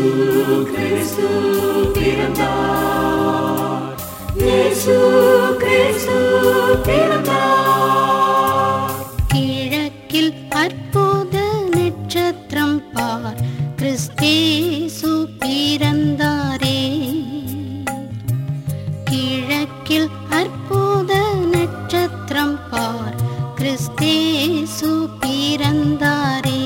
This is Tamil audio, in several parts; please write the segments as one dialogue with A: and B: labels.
A: இயேசு கிறிஸ்து பிறந்தார் இயேசு கிறிஸ்து பிறந்தார்
B: கிழக்கில் அற்புத நட்சத்திரம் பார். கிறிஸ்தேசு பிறந்தாரே. கிழக்கில் அற்புத நட்சத்திரம் பார். கிறிஸ்தேசு பிறந்தாரே.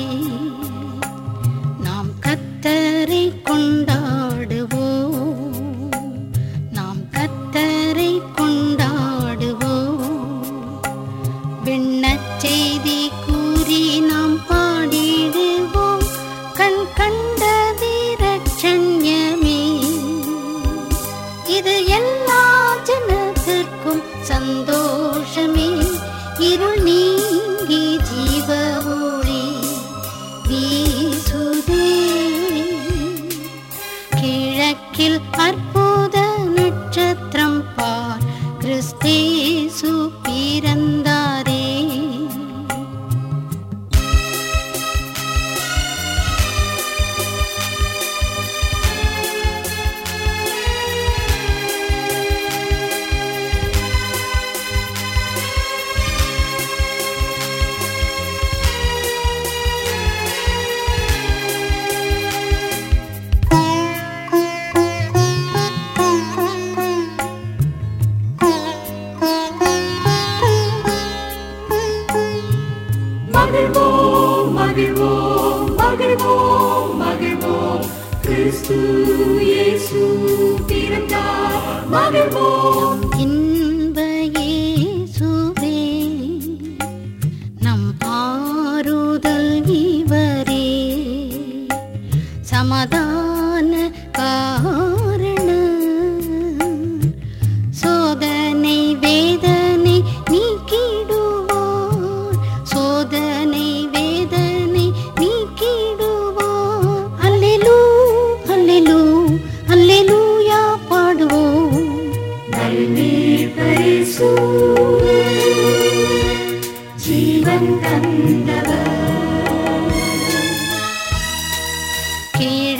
B: கொண்டாடுவோம். நாம் கத்தரை கொண்டாடுவோம். விண்ணச் செய்தி கூறி நாம் பாடிடுவோம். கண் கண்டதிரட்சண்யமே இது எல்லா ஜனத்திற்கும் சந்தோஷமே. இருள் கிழக்கில் அற்புத நட்சத்திரம் பார். கிறிஸ்தேசு
A: மகிழ்வோம் மகிழ்வோம் மகிழ்வோம் மகிழ்வோம். கிறிஸ்து இயேசு பிறந்தார். மகிழ்வோம்.
B: இன்ப இயேசுவே நம் ஆறுதல் இவரே. சமாதான கீழ்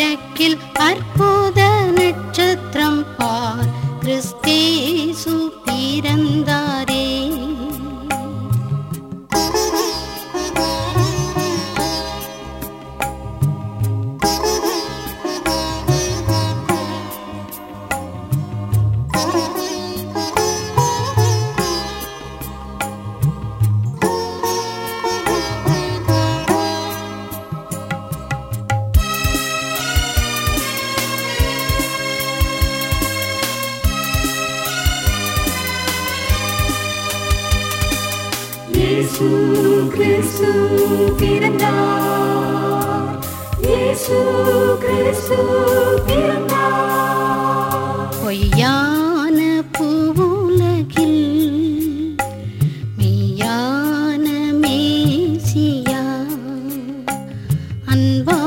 A: இயேசு கிறிஸ்து பிறந்தார். இயேசு கிறிஸ்து பிறந்தார்.
B: பொய்யான பூவுலகில் மெய்யான மேசியா. அன்பா